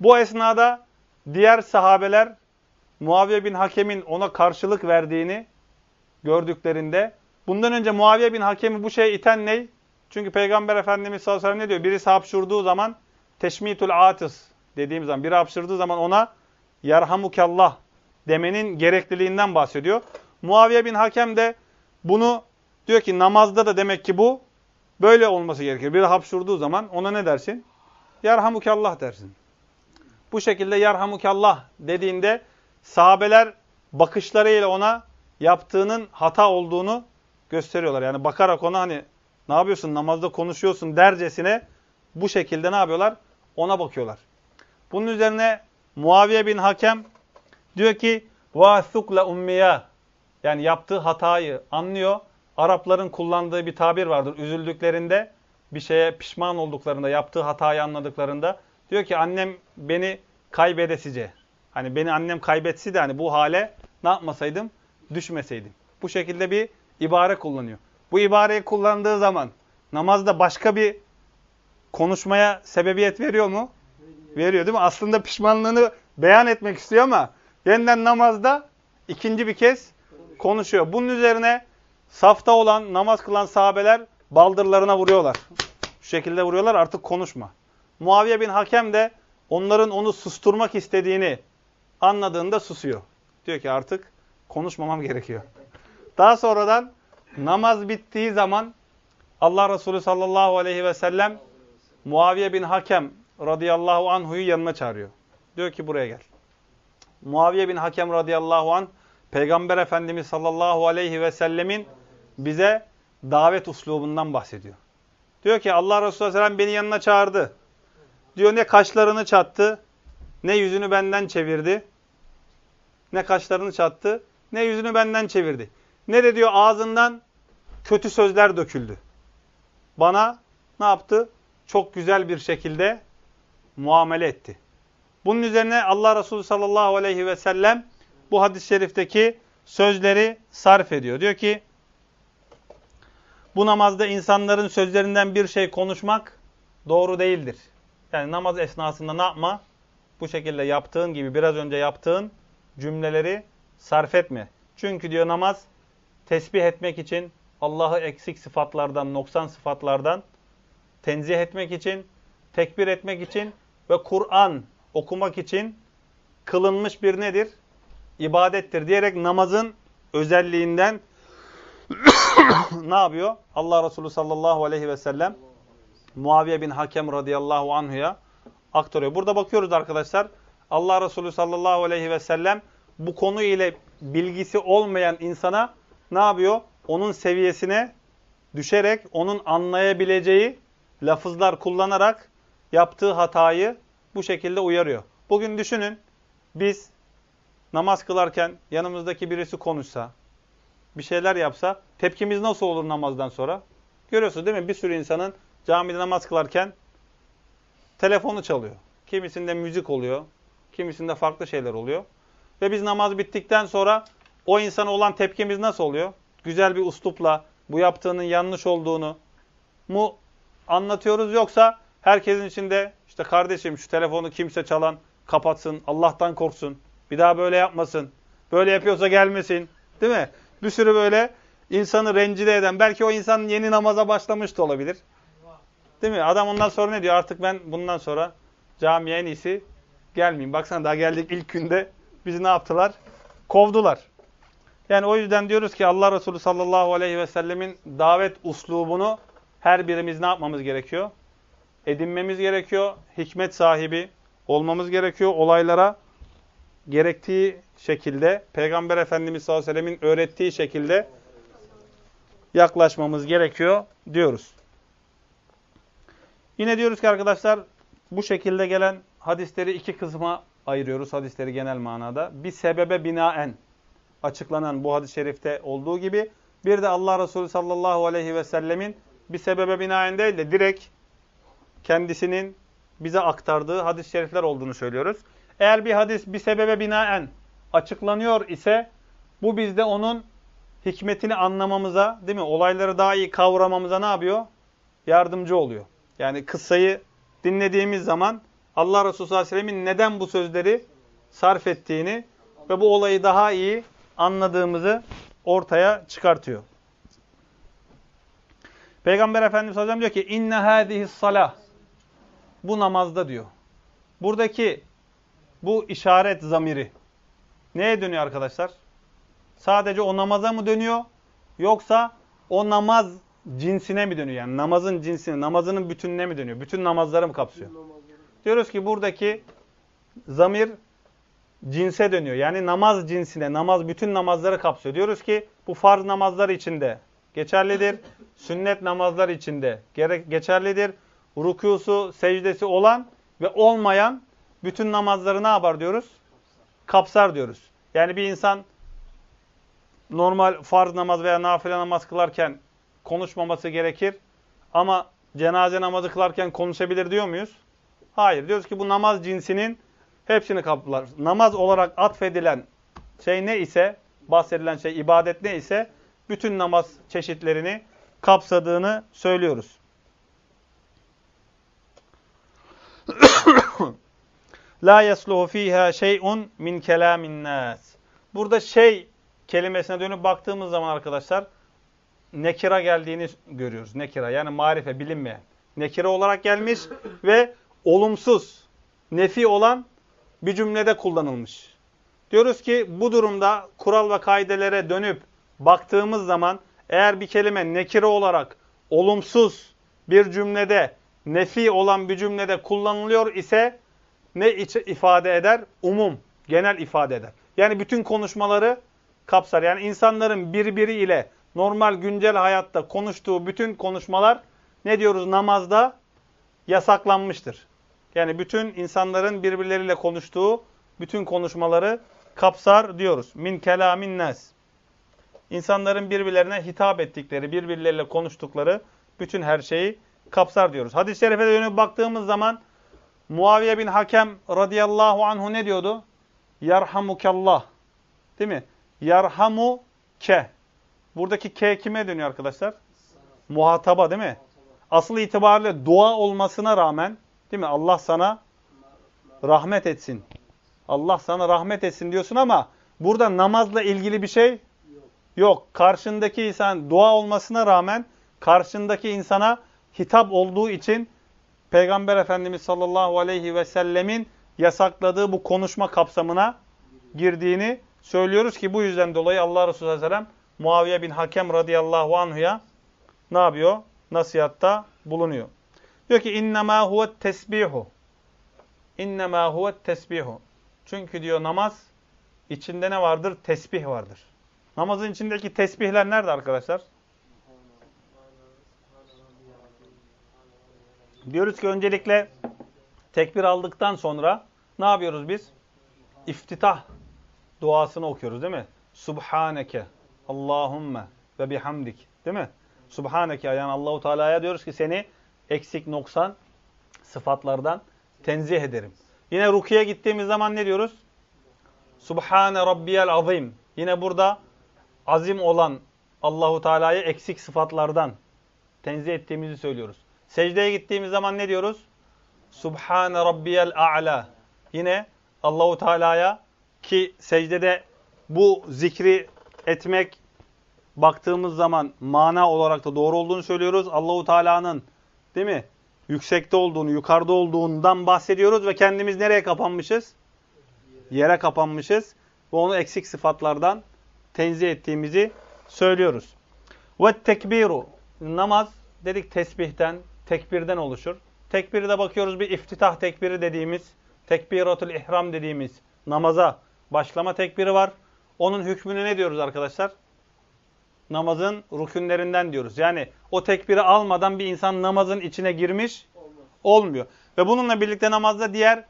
Bu esnada diğer sahabeler Muaviye bin Hakem'in ona karşılık verdiğini gördüklerinde bundan önce Muaviye bin Hakem'i bu şeye iten ne? Çünkü Peygamber Efendimiz sallallahu aleyhi ve sellem ne diyor? Birisi hapşurduğu zaman teşmitul atıs dediğim zaman biri hapşırdığı zaman ona yarhamukallah demenin gerekliliğinden bahsediyor. Muaviye bin Hakem de bunu diyor ki namazda da demek ki bu Böyle olması gerekir. Biri hapşurduğu zaman ona ne dersin? Yarhamukallah dersin. Bu şekilde yarhamukallah dediğinde sahabeler bakışlarıyla ona yaptığının hata olduğunu gösteriyorlar. Yani bakarak ona hani ne yapıyorsun namazda konuşuyorsun dercesine bu şekilde ne yapıyorlar? Ona bakıyorlar. Bunun üzerine Muaviye bin Hakem diyor ki vasukla ummiya yani yaptığı hatayı anlıyor Arapların kullandığı bir tabir vardır. Üzüldüklerinde, bir şeye pişman olduklarında, yaptığı hatayı anladıklarında diyor ki annem beni kaybedesice. Hani beni annem kaybetsi de hani bu hale ne yapmasaydım? Düşmeseydim. Bu şekilde bir ibare kullanıyor. Bu ibareyi kullandığı zaman namazda başka bir konuşmaya sebebiyet veriyor mu? Veriyor değil mi? Aslında pişmanlığını beyan etmek istiyor ama yeniden namazda ikinci bir kez konuşuyor. Bunun üzerine safta olan, namaz kılan sahabeler baldırlarına vuruyorlar. Şu şekilde vuruyorlar artık konuşma. Muaviye bin Hakem de onların onu susturmak istediğini anladığında susuyor. Diyor ki artık konuşmamam gerekiyor. Daha sonradan namaz bittiği zaman Allah Resulü sallallahu aleyhi ve sellem Muaviye bin Hakem radıyallahu anhu'yu yanına çağırıyor. Diyor ki buraya gel. Muaviye bin Hakem radıyallahu anh Peygamber Efendimiz sallallahu aleyhi ve sellemin bize davet uslubundan bahsediyor. Diyor ki Allah Resulü Aleyhisselam beni yanına çağırdı. Diyor ne kaşlarını çattı, ne yüzünü benden çevirdi. Ne kaşlarını çattı, ne yüzünü benden çevirdi. Ne de diyor ağzından kötü sözler döküldü. Bana ne yaptı? Çok güzel bir şekilde muamele etti. Bunun üzerine Allah Resulü sallallahu aleyhi ve sellem bu hadis-i şerifteki sözleri sarf ediyor. Diyor ki bu namazda insanların sözlerinden bir şey konuşmak doğru değildir. Yani namaz esnasında ne yapma? Bu şekilde yaptığın gibi biraz önce yaptığın cümleleri sarf etme. Çünkü diyor namaz tesbih etmek için, Allah'ı eksik sıfatlardan, noksan sıfatlardan tenzih etmek için, tekbir etmek için ve Kur'an okumak için kılınmış bir nedir? İbadettir diyerek namazın özelliğinden *coughs* ne yapıyor? Allah Resulü sallallahu aleyhi ve sellem Muaviye bin Hakem radıyallahu anhuya aktarıyor. Burada bakıyoruz arkadaşlar. Allah Resulü sallallahu aleyhi ve sellem bu konu ile bilgisi olmayan insana ne yapıyor? Onun seviyesine düşerek onun anlayabileceği lafızlar kullanarak yaptığı hatayı bu şekilde uyarıyor. Bugün düşünün biz namaz kılarken yanımızdaki birisi konuşsa, bir şeyler yapsa tepkimiz nasıl olur namazdan sonra? Görüyorsunuz değil mi? Bir sürü insanın camide namaz kılarken telefonu çalıyor. Kimisinde müzik oluyor, kimisinde farklı şeyler oluyor. Ve biz namaz bittikten sonra o insana olan tepkimiz nasıl oluyor? Güzel bir uslupla bu yaptığının yanlış olduğunu mu anlatıyoruz yoksa herkesin içinde işte kardeşim şu telefonu kimse çalan kapatsın, Allah'tan korksun, bir daha böyle yapmasın, böyle yapıyorsa gelmesin değil mi? Bir sürü böyle insanı rencide eden, belki o insan yeni namaza başlamış da olabilir. Değil mi? Adam ondan sonra ne diyor? Artık ben bundan sonra camiye en iyisi gelmeyeyim. Baksana daha geldik ilk günde bizi ne yaptılar? Kovdular. Yani o yüzden diyoruz ki Allah Resulü sallallahu aleyhi ve sellemin davet uslubunu her birimiz ne yapmamız gerekiyor? Edinmemiz gerekiyor. Hikmet sahibi olmamız gerekiyor. Olaylara gerektiği şekilde, Peygamber Efendimiz sallallahu aleyhi ve sellemin öğrettiği şekilde yaklaşmamız gerekiyor diyoruz. Yine diyoruz ki arkadaşlar bu şekilde gelen hadisleri iki kısma ayırıyoruz hadisleri genel manada. Bir sebebe binaen açıklanan bu hadis-i şerifte olduğu gibi bir de Allah Resulü sallallahu aleyhi ve sellemin bir sebebe binaen değil de direkt kendisinin bize aktardığı hadis-i şerifler olduğunu söylüyoruz. Eğer bir hadis bir sebebe binaen açıklanıyor ise bu bizde onun hikmetini anlamamıza, değil mi? Olayları daha iyi kavramamıza ne yapıyor? Yardımcı oluyor. Yani kıssayı dinlediğimiz zaman Allah Resulü sallallahu aleyhi ve sellemin neden bu sözleri sarf ettiğini ve bu olayı daha iyi anladığımızı ortaya çıkartıyor. Peygamber Efendimiz Aleyhisselam diyor ki inne hâzihi salah bu namazda diyor. Buradaki bu işaret zamiri neye dönüyor arkadaşlar? Sadece o namaza mı dönüyor? Yoksa o namaz cinsine mi dönüyor? Yani namazın cinsine, namazının bütününe mi dönüyor? Bütün namazları mı kapsıyor? Diyoruz ki buradaki zamir cinse dönüyor. Yani namaz cinsine, namaz bütün namazları kapsıyor. Diyoruz ki bu farz namazlar içinde geçerlidir. Sünnet namazlar içinde geçerlidir. Rukusu, secdesi olan ve olmayan bütün namazları ne yapar diyoruz? Kapsar diyoruz. Yani bir insan normal farz namaz veya nafile namaz kılarken konuşmaması gerekir. Ama cenaze namazı kılarken konuşabilir diyor muyuz? Hayır. Diyoruz ki bu namaz cinsinin hepsini kaplar. Namaz olarak atfedilen şey ne ise, bahsedilen şey ibadet ne ise bütün namaz çeşitlerini kapsadığını söylüyoruz. *coughs* La yasluhu fiha şey'un min kelamin nas. Burada şey kelimesine dönüp baktığımız zaman arkadaşlar nekira geldiğini görüyoruz. Nekira yani marife bilinmeyen. Nekira olarak gelmiş ve olumsuz, nefi olan bir cümlede kullanılmış. Diyoruz ki bu durumda kural ve kaidelere dönüp baktığımız zaman eğer bir kelime nekire olarak olumsuz bir cümlede, nefi olan bir cümlede kullanılıyor ise ne ifade eder? Umum, genel ifade eder. Yani bütün konuşmaları kapsar. Yani insanların birbiriyle normal güncel hayatta konuştuğu bütün konuşmalar ne diyoruz namazda? Yasaklanmıştır. Yani bütün insanların birbirleriyle konuştuğu bütün konuşmaları kapsar diyoruz. Min kelamin nas. İnsanların birbirlerine hitap ettikleri, birbirleriyle konuştukları bütün her şeyi kapsar diyoruz. Hadis-i şerife dönüp baktığımız zaman Muaviye bin Hakem radıyallahu anhu ne diyordu? Yarhamukallah. Değil mi? Yarhamu ke. Buradaki ke kime dönüyor arkadaşlar? Muhataba değil mi? Asıl itibariyle dua olmasına rağmen değil mi? Allah sana rahmet etsin. Allah sana rahmet etsin diyorsun ama burada namazla ilgili bir şey yok. Karşındaki insan dua olmasına rağmen karşındaki insana hitap olduğu için Peygamber Efendimiz sallallahu aleyhi ve sellemin yasakladığı bu konuşma kapsamına girdiğini söylüyoruz ki bu yüzden dolayı Allah Resulü Aleyhisselam Muaviye bin Hakem radıyallahu anhuya ne yapıyor? Nasihatta bulunuyor. Diyor ki innema huvet tesbihu. İnnemâ huvet tesbihu. Çünkü diyor namaz içinde ne vardır? Tesbih vardır. Namazın içindeki tesbihler nerede arkadaşlar? Diyoruz ki öncelikle tekbir aldıktan sonra ne yapıyoruz biz? İftitah duasını okuyoruz değil mi? Subhaneke Allahümme ve bihamdik. Değil mi? Subhaneke yani Allahu Teala'ya diyoruz ki seni eksik noksan sıfatlardan tenzih ederim. Yine rukiye gittiğimiz zaman ne diyoruz? Subhane rabbiyel azim. Yine burada azim olan Allahu Teala'yı eksik sıfatlardan tenzih ettiğimizi söylüyoruz. Secdeye gittiğimiz zaman ne diyoruz? Subhane rabbiyel a'la. Yine Allahu Teala'ya ki secdede bu zikri etmek baktığımız zaman mana olarak da doğru olduğunu söylüyoruz. Allahu Teala'nın değil mi? Yüksekte olduğunu, yukarıda olduğundan bahsediyoruz ve kendimiz nereye kapanmışız? Yere kapanmışız ve onu eksik sıfatlardan tenzih ettiğimizi söylüyoruz. Ve tekbiru namaz dedik tesbihten, tekbirden oluşur. Tekbirde bakıyoruz bir iftitah tekbiri dediğimiz, tekbiratul ihram dediğimiz namaza başlama tekbiri var. Onun hükmünü ne diyoruz arkadaşlar? Namazın rükünlerinden diyoruz. Yani o tekbiri almadan bir insan namazın içine girmiş olmuyor. Ve bununla birlikte namazda diğer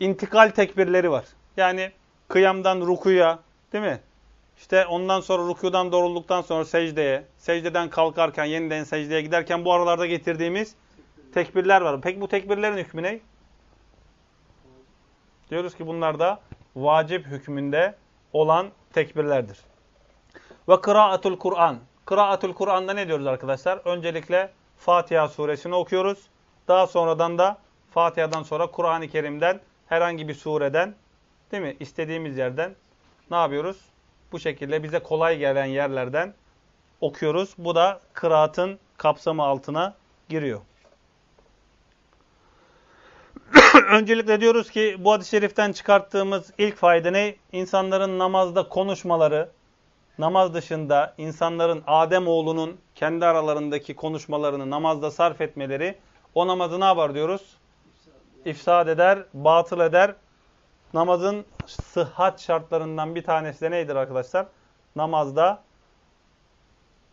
intikal tekbirleri var. Yani kıyamdan rukuya değil mi? İşte ondan sonra rukudan doğrulduktan sonra secdeye, secdeden kalkarken yeniden secdeye giderken bu aralarda getirdiğimiz tekbirler var. Peki bu tekbirlerin hükmü ne? Diyoruz ki bunlar da vacip hükmünde olan tekbirlerdir. Ve kıraatul Kur'an. Kıraatul Kur'an'da ne diyoruz arkadaşlar? Öncelikle Fatiha suresini okuyoruz. Daha sonradan da Fatiha'dan sonra Kur'an-ı Kerim'den herhangi bir sureden değil mi? İstediğimiz yerden ne yapıyoruz? Bu şekilde bize kolay gelen yerlerden okuyoruz. Bu da kıraatın kapsamı altına giriyor. Öncelikle diyoruz ki bu hadis-i şeriften çıkarttığımız ilk fayda ne? İnsanların namazda konuşmaları, namaz dışında insanların Adem oğlunun kendi aralarındaki konuşmalarını namazda sarf etmeleri o namazı ne yapar diyoruz? İfsad eder, batıl eder. Namazın sıhhat şartlarından bir tanesi de neydir arkadaşlar? Namazda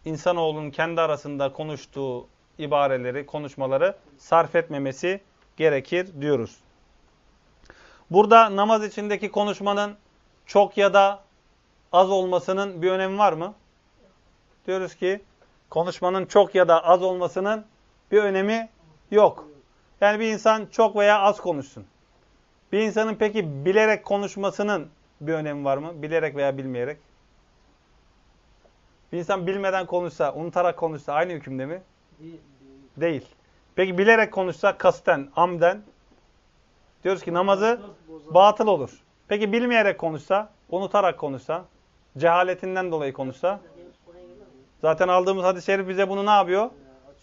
insanoğlunun kendi arasında konuştuğu ibareleri, konuşmaları sarf etmemesi gerekir diyoruz. Burada namaz içindeki konuşmanın çok ya da az olmasının bir önemi var mı? Diyoruz ki konuşmanın çok ya da az olmasının bir önemi yok. Yani bir insan çok veya az konuşsun. Bir insanın peki bilerek konuşmasının bir önemi var mı? Bilerek veya bilmeyerek. Bir insan bilmeden konuşsa, unutarak konuşsa aynı hükümde mi? Değil. Değil. Peki bilerek konuşsa, kasten, amden diyoruz ki namazı batıl olur. Peki bilmeyerek konuşsa, unutarak konuşsa, cehaletinden dolayı konuşsa zaten aldığımız hadis-i şerif bize bunu ne yapıyor?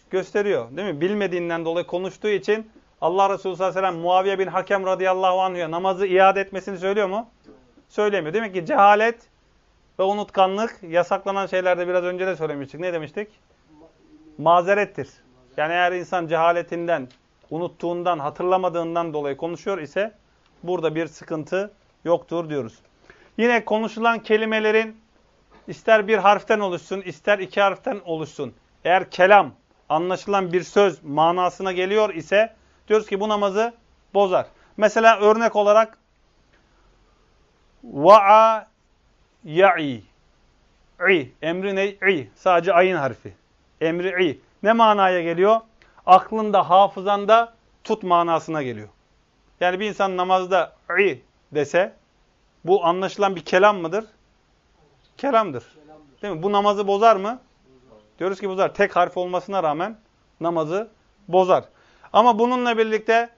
Gösteriyor. Değil mi? Bilmediğinden dolayı konuştuğu için Allah Resulü sallallahu aleyhi ve sellem Muaviye bin Hakem radıyallahu anh'a namazı iade etmesini söylüyor mu? Söylemiyor. Demek ki cehalet ve unutkanlık yasaklanan şeylerde biraz önce de söylemiştik. Ne demiştik? Mazerettir. Yani eğer insan cehaletinden, unuttuğundan, hatırlamadığından dolayı konuşuyor ise burada bir sıkıntı yoktur diyoruz. Yine konuşulan kelimelerin ister bir harften oluşsun, ister iki harften oluşsun. Eğer kelam, anlaşılan bir söz manasına geliyor ise diyoruz ki bu namazı bozar. Mesela örnek olarak va'a ya'i i emri ne? i sadece ayın harfi. Emri i. Ne manaya geliyor? Aklında, hafızanda tut manasına geliyor. Yani bir insan namazda i dese bu anlaşılan bir kelam mıdır? Kelamdır. Değil mi? Bu namazı bozar mı? Diyoruz ki bozar. Tek harf olmasına rağmen namazı bozar. Ama bununla birlikte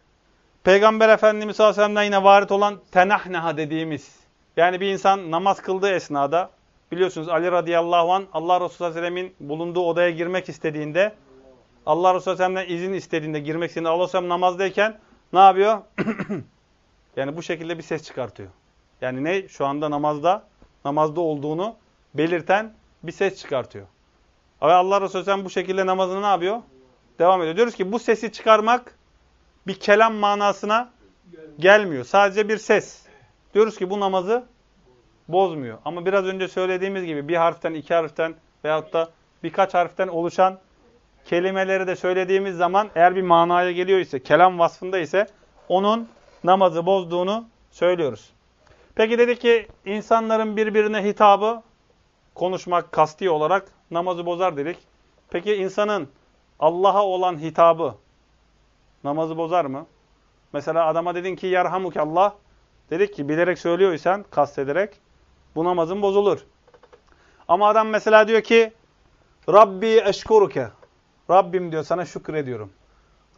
Peygamber Efendimiz sallallahu aleyhi ve sellem'den yine varit olan tenahneha dediğimiz yani bir insan namaz kıldığı esnada biliyorsunuz Ali radıyallahu an Allah Resulü sallallahu aleyhi ve sellemin bulunduğu odaya girmek istediğinde Allah Resulü sallallahu aleyhi ve sellem izin istediğinde girmek istediğinde Allah Resulü namazdayken ne yapıyor? *clears throat* yani bu şekilde bir ses çıkartıyor. Yani ne? Şu anda namazda namazda olduğunu belirten bir ses çıkartıyor. Ve Allah Resulü Sellem bu şekilde namazını ne yapıyor? Devam ediyor. Diyoruz ki bu sesi çıkarmak bir kelam manasına gelmiyor. Sadece bir ses. Diyoruz ki bu namazı bozmuyor. Ama biraz önce söylediğimiz gibi bir harften, iki harften veyahut da birkaç harften oluşan kelimeleri de söylediğimiz zaman eğer bir manaya geliyor ise, kelam vasfında ise onun namazı bozduğunu söylüyoruz. Peki dedik ki insanların birbirine hitabı konuşmak kasti olarak namazı bozar dedik. Peki insanın Allah'a olan hitabı namazı bozar mı? Mesela adama dedin ki yerhamuk Allah. Dedik ki bilerek söylüyorsan kastederek bu namazın bozulur. Ama adam mesela diyor ki Rabbi eşkuruke. Rabbim diyor sana şükrediyorum.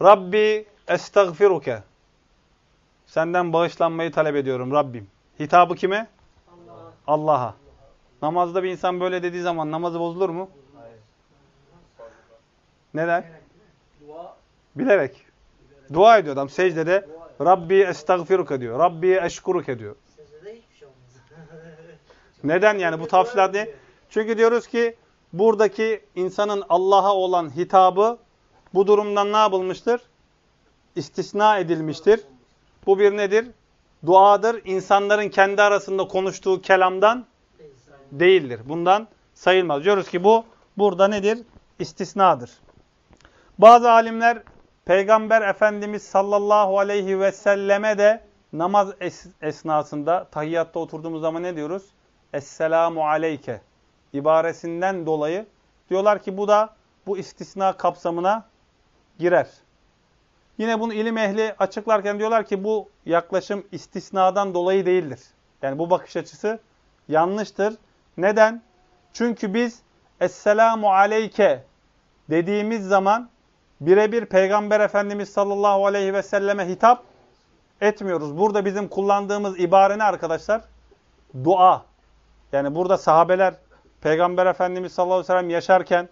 Rabbi estağfiruke. Senden bağışlanmayı talep ediyorum Rabbim. Hitabı kime? Allah'a. Allah Namazda bir insan böyle dediği zaman namazı bozulur mu? Hayır. Neden? Dua. Bilerek. Dua ediyor adam secdede. Rabbi estağfiruke diyor. Rabbi eşkuruke diyor. Secdede hiçbir şey olmaz. Neden yani bu tafsilat ne? Çünkü diyoruz ki buradaki insanın Allah'a olan hitabı bu durumdan ne yapılmıştır? İstisna edilmiştir. Bu bir nedir? Duadır. İnsanların kendi arasında konuştuğu kelamdan değildir. Bundan sayılmaz. Diyoruz ki bu burada nedir? İstisnadır. Bazı alimler Peygamber Efendimiz sallallahu aleyhi ve selleme de namaz es esnasında tahiyyatta oturduğumuz zaman ne diyoruz? Esselamu aleyke ibaresinden dolayı diyorlar ki bu da bu istisna kapsamına girer. Yine bunu ilim ehli açıklarken diyorlar ki bu yaklaşım istisnadan dolayı değildir. Yani bu bakış açısı yanlıştır. Neden? Çünkü biz Esselamu aleyke dediğimiz zaman birebir Peygamber Efendimiz sallallahu aleyhi ve selleme hitap etmiyoruz. Burada bizim kullandığımız ibare ne arkadaşlar? Dua. Yani burada sahabeler Peygamber Efendimiz sallallahu aleyhi ve sellem yaşarken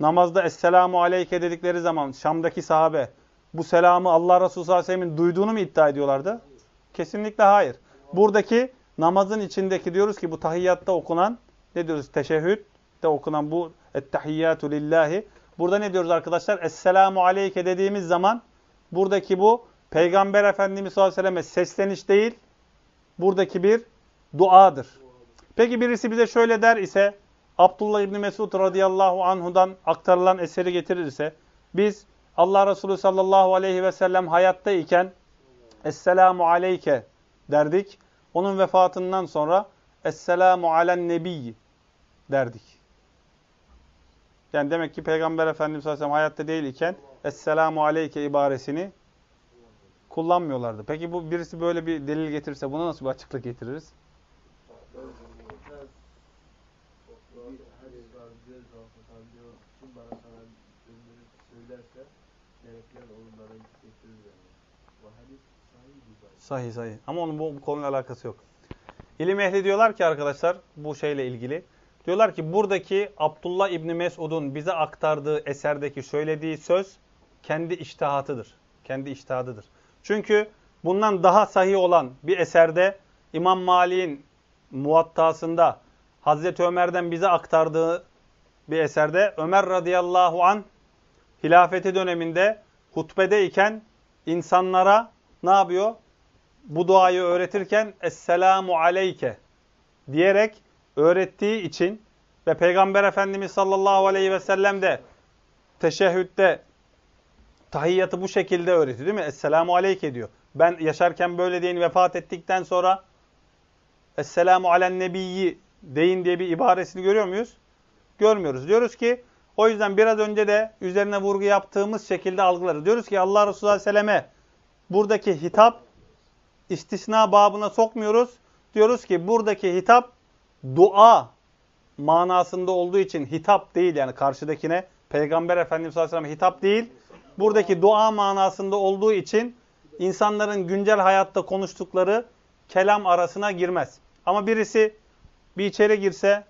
namazda Esselamu aleyke dedikleri zaman Şam'daki sahabe bu selamı Allah Resulü sallallahu aleyhi ve sellemin duyduğunu mu iddia ediyorlardı? Kesinlikle hayır. Buradaki namazın içindeki diyoruz ki bu tahiyyatta okunan ne diyoruz? Teşehhüd de okunan bu ettehiyyatu lillahi. Burada ne diyoruz arkadaşlar? Esselamu aleyke dediğimiz zaman buradaki bu Peygamber Efendimiz sallallahu aleyhi ve selleme sesleniş değil, buradaki bir duadır. Peki birisi bize şöyle der ise, Abdullah İbni Mesud radıyallahu anhudan aktarılan eseri getirir ise, biz Allah Resulü sallallahu aleyhi ve sellem hayattayken Esselamu aleyke derdik. Onun vefatından sonra Esselamu alen nebiyyi derdik. Yani demek ki Peygamber Efendimiz sallallahu aleyhi ve sellem hayatta değil iken Esselamu aleyke ibaresini kullanmıyorlardı. Peki bu birisi böyle bir delil getirirse buna nasıl bir açıklık getiririz? Sahih sahih. Ama onun bu, bu konuyla alakası yok. İlim ehli diyorlar ki arkadaşlar bu şeyle ilgili. Diyorlar ki buradaki Abdullah İbni Mesud'un bize aktardığı eserdeki söylediği söz kendi iştihatıdır. Kendi iştihadıdır. Çünkü bundan daha sahih olan bir eserde İmam Malik'in muvattasında Hazreti Ömer'den bize aktardığı bir eserde Ömer radıyallahu an hilafeti döneminde hutbedeyken insanlara ne yapıyor? Bu duayı öğretirken Esselamu aleyke diyerek öğrettiği için ve Peygamber Efendimiz sallallahu aleyhi ve sellem de teşehhütte tahiyyatı bu şekilde öğretiyor değil mi? Esselamu aleyke diyor. Ben yaşarken böyle deyin vefat ettikten sonra Esselamu alen nebiyyi deyin diye bir ibaresini görüyor muyuz? Görmüyoruz. Diyoruz ki o yüzden biraz önce de üzerine vurgu yaptığımız şekilde algılarız. Diyoruz ki Allah Resulü Aleyhisselam'e buradaki hitap istisna babına sokmuyoruz. Diyoruz ki buradaki hitap dua manasında olduğu için hitap değil yani karşıdakine Peygamber Efendimiz Aleyhisselam hitap değil. Buradaki dua manasında olduğu için insanların güncel hayatta konuştukları kelam arasına girmez. Ama birisi bir içeri girse,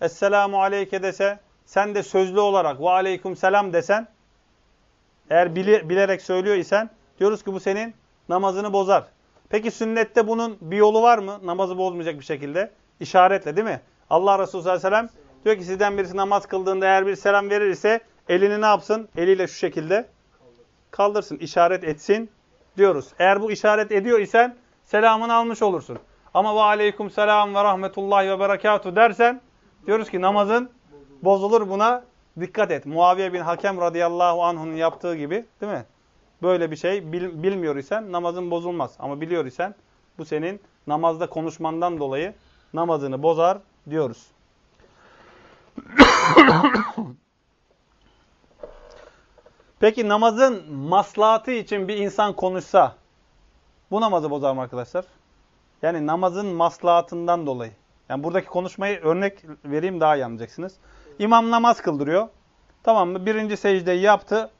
Esselamu Aleyke dese, sen de sözlü olarak ve Aleyküm Selam desen, eğer bilerek söylüyor isen, diyoruz ki bu senin namazını bozar. Peki sünnette bunun bir yolu var mı? Namazı bozmayacak bir şekilde. İşaretle değil mi? Allah Resulü sallallahu aleyhi ve sellem diyor ki sizden birisi namaz kıldığında eğer bir selam verir ise elini ne yapsın? Eliyle şu şekilde kaldırsın, işaret etsin diyoruz. Eğer bu işaret ediyor isen selamını almış olursun. Ama ve aleyküm selam ve rahmetullahi ve berekatuhu dersen diyoruz ki namazın bozulur buna dikkat et. Muaviye bin Hakem radıyallahu anh'un yaptığı gibi değil mi? Böyle bir şey bil, bilmiyor isen namazın bozulmaz. Ama biliyor isen bu senin namazda konuşmandan dolayı namazını bozar diyoruz. *coughs* Peki namazın maslahatı için bir insan konuşsa bu namazı bozar mı arkadaşlar? Yani namazın maslahatından dolayı. Yani buradaki konuşmayı örnek vereyim daha iyi anlayacaksınız. İmam namaz kıldırıyor. Tamam mı? Birinci secdeyi yaptı.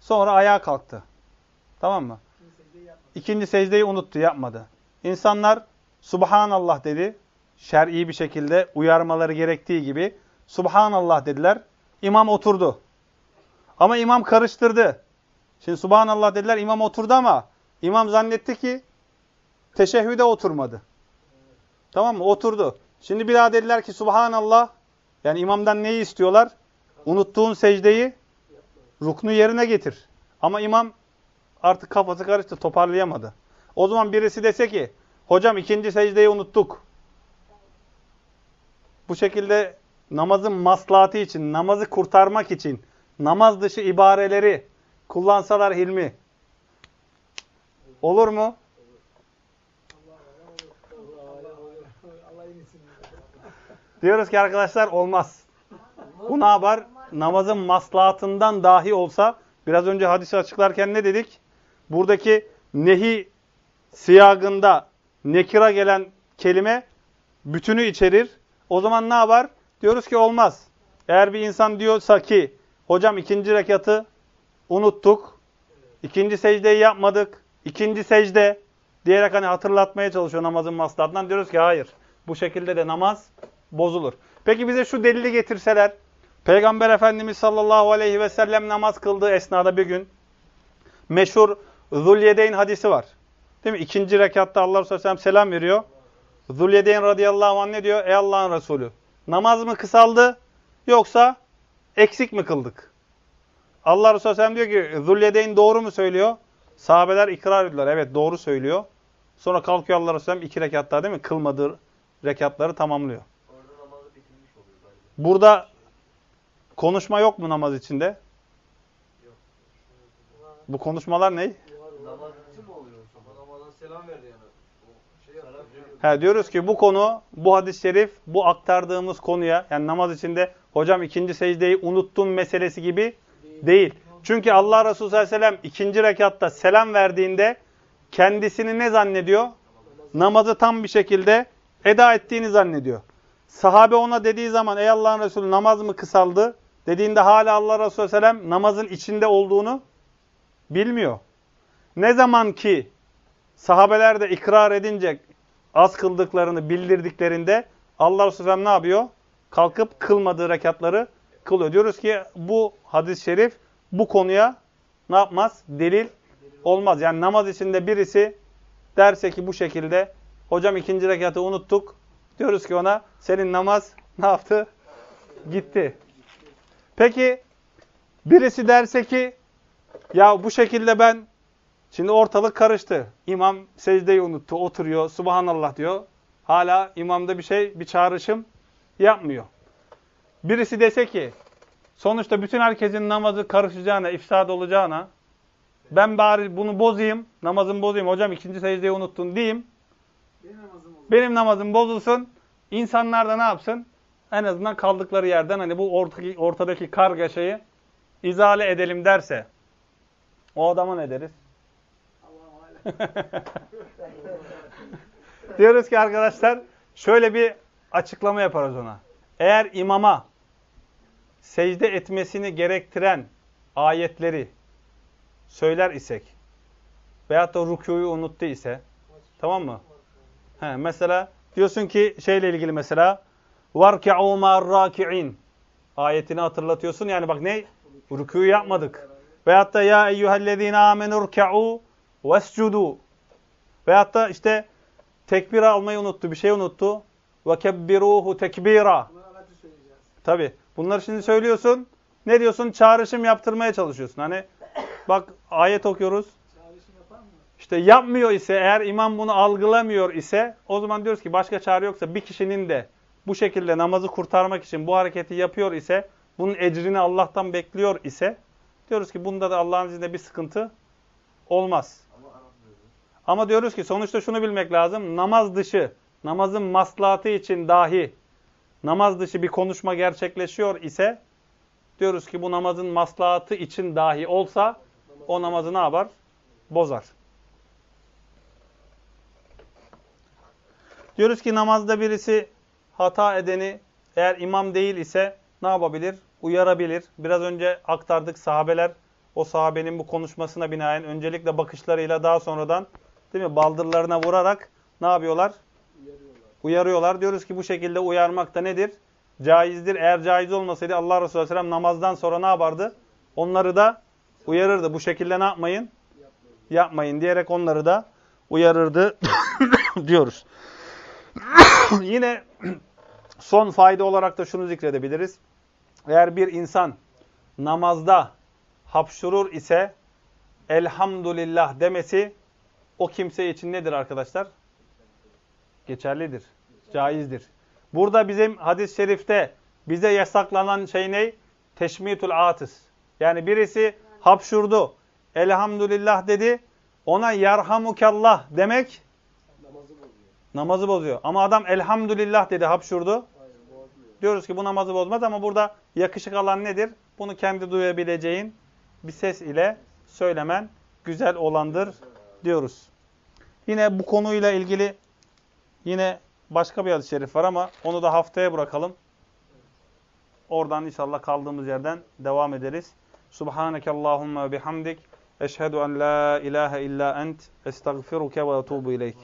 Sonra ayağa kalktı. Tamam mı? İkinci secdeyi unuttu, yapmadı. İnsanlar Subhanallah dedi. Şer'i bir şekilde uyarmaları gerektiği gibi Subhanallah dediler. İmam oturdu. Ama imam karıştırdı. Şimdi Subhanallah dediler, imam oturdu ama imam zannetti ki teşehhüde oturmadı. Tamam mı? Oturdu. Şimdi bir daha dediler ki Subhanallah. Yani imamdan neyi istiyorlar? Unuttuğun secdeyi ruknu yerine getir. Ama imam artık kafası karıştı, toparlayamadı. O zaman birisi dese ki, hocam ikinci secdeyi unuttuk. Bu şekilde namazın maslahatı için, namazı kurtarmak için namaz dışı ibareleri kullansalar hilmi olur mu? Diyoruz ki arkadaşlar olmaz. Bu ne yapar? Namazın maslahatından dahi olsa biraz önce hadisi açıklarken ne dedik? Buradaki nehi siyagında nekira gelen kelime bütünü içerir. O zaman ne yapar? Diyoruz ki olmaz. Eğer bir insan diyorsa ki hocam ikinci rekatı unuttuk. ikinci secdeyi yapmadık. ikinci secde diyerek hani hatırlatmaya çalışıyor namazın maslahatından. Diyoruz ki hayır. Bu şekilde de namaz bozulur. Peki bize şu delili getirseler. Peygamber Efendimiz sallallahu aleyhi ve sellem namaz kıldığı esnada bir gün meşhur Zulyedeyn hadisi var. Değil mi? İkinci rekatta Allah Resulü Sellem selam veriyor. Zulyedeyn radıyallahu anh ne diyor? Ey Allah'ın Resulü namaz mı kısaldı yoksa eksik mi kıldık? Allah Resulü Sellem diyor ki Zulyedeyn doğru mu söylüyor? Sahabeler ikrar ediyorlar. Evet doğru söylüyor. Sonra kalkıyor Allah Resulü Sellem iki rekatta değil mi? Kılmadığı rekatları tamamlıyor. Orada namazı bitirmiş oluyor galiba. Burada konuşma yok mu namaz içinde? Yok. Bu konuşmalar ne? Namaz için mi oluyor? Namazdan selam verdi yani. O şey. He, diyoruz ki bu konu, bu hadis-i şerif, bu aktardığımız konuya, yani namaz içinde hocam ikinci secdeyi unuttun meselesi gibi değil. Çünkü Allah Resulü sallallahu aleyhi ve sellem ikinci rekatta selam verdiğinde kendisini ne zannediyor? Namazı tam bir şekilde eda ettiğini zannediyor. Sahabe ona dediği zaman ey Allah'ın Resulü namaz mı kısaldı? Dediğinde hala Allah Resulü sellem namazın içinde olduğunu bilmiyor. Ne zaman ki sahabeler de ikrar edince az kıldıklarını bildirdiklerinde Allah Resulü Sellem ne yapıyor? Kalkıp kılmadığı rekatları kılıyor. Diyoruz ki bu hadis-i şerif bu konuya ne yapmaz? Delil olmaz. Yani namaz içinde birisi derse ki bu şekilde hocam ikinci rekatı unuttuk. Diyoruz ki ona senin namaz ne yaptı? Gitti. Peki birisi derse ki ya bu şekilde ben Şimdi ortalık karıştı. İmam secdeyi unuttu, oturuyor, subhanallah diyor. Hala imamda bir şey, bir çağrışım yapmıyor. Birisi dese ki, sonuçta bütün herkesin namazı karışacağına, ifsad olacağına, ben bari bunu bozayım, namazımı bozayım, hocam ikinci secdeyi unuttun diyeyim. Benim namazım bozulsun, insanlar da ne yapsın? En azından kaldıkları yerden hani bu ortadaki, ortadaki kargaşayı izale edelim derse, o adama ne deriz? *laughs* Diyoruz ki arkadaşlar şöyle bir açıklama yaparız ona. Eğer imama secde etmesini gerektiren ayetleri söyler isek veyahut da rükûyu unuttu ise tamam mı? He, mesela diyorsun ki şeyle ilgili mesela وَارْكَعُوا مَا الرَّاكِعِينَ ayetini hatırlatıyorsun. Yani bak ne? Rükûyu yapmadık. Veyahut da ya eyyühellezine amenü rka'u vescudu. Veyahut da işte tekbir almayı unuttu, bir şey unuttu. Ve kebbiruhu tekbira. Tabi. Bunları şimdi söylüyorsun. Ne diyorsun? Çağrışım yaptırmaya çalışıyorsun. Hani bak ayet okuyoruz. İşte yapmıyor ise eğer imam bunu algılamıyor ise o zaman diyoruz ki başka çare yoksa bir kişinin de bu şekilde namazı kurtarmak için bu hareketi yapıyor ise bunun ecrini Allah'tan bekliyor ise diyoruz ki bunda da Allah'ın izniyle bir sıkıntı olmaz. Ama diyoruz ki sonuçta şunu bilmek lazım. Namaz dışı, namazın maslahatı için dahi namaz dışı bir konuşma gerçekleşiyor ise diyoruz ki bu namazın maslahatı için dahi olsa o namazı ne yapar? Bozar. Diyoruz ki namazda birisi hata edeni eğer imam değil ise ne yapabilir? Uyarabilir. Biraz önce aktardık sahabeler o sahabenin bu konuşmasına binaen öncelikle bakışlarıyla daha sonradan değil mi baldırlarına vurarak ne yapıyorlar? Uyarıyorlar. Uyarıyorlar. Diyoruz ki bu şekilde uyarmak da nedir? Caizdir. Eğer caiz olmasaydı Allah Resulü Aleyhisselam namazdan sonra ne yapardı? Onları da uyarırdı. Bu şekilde ne yapmayın? Yapmayın, Yapmayın diyerek onları da uyarırdı *coughs* diyoruz. *coughs* Yine son fayda olarak da şunu zikredebiliriz. Eğer bir insan namazda hapşurur ise elhamdülillah demesi o kimse için nedir arkadaşlar? Geçerlidir. Caizdir. Burada bizim hadis-i şerifte bize yasaklanan şey ne? Teşmitul atıs. Yani birisi hapşurdu. Elhamdülillah dedi. Ona yarhamukallah demek Namazı bozuyor. Ama adam elhamdülillah dedi hapşurdu. Diyoruz ki bu namazı bozmaz ama burada yakışık alan nedir? Bunu kendi duyabileceğin bir ses ile söylemen güzel olandır diyoruz. Yine bu konuyla ilgili yine başka bir hadis-i şerif var ama onu da haftaya bırakalım. Oradan inşallah kaldığımız yerden devam ederiz. Subhaneke Allahumma bihamdik. Eşhedü en la ilahe illa ent. Estağfiruke ve etubu ileyk.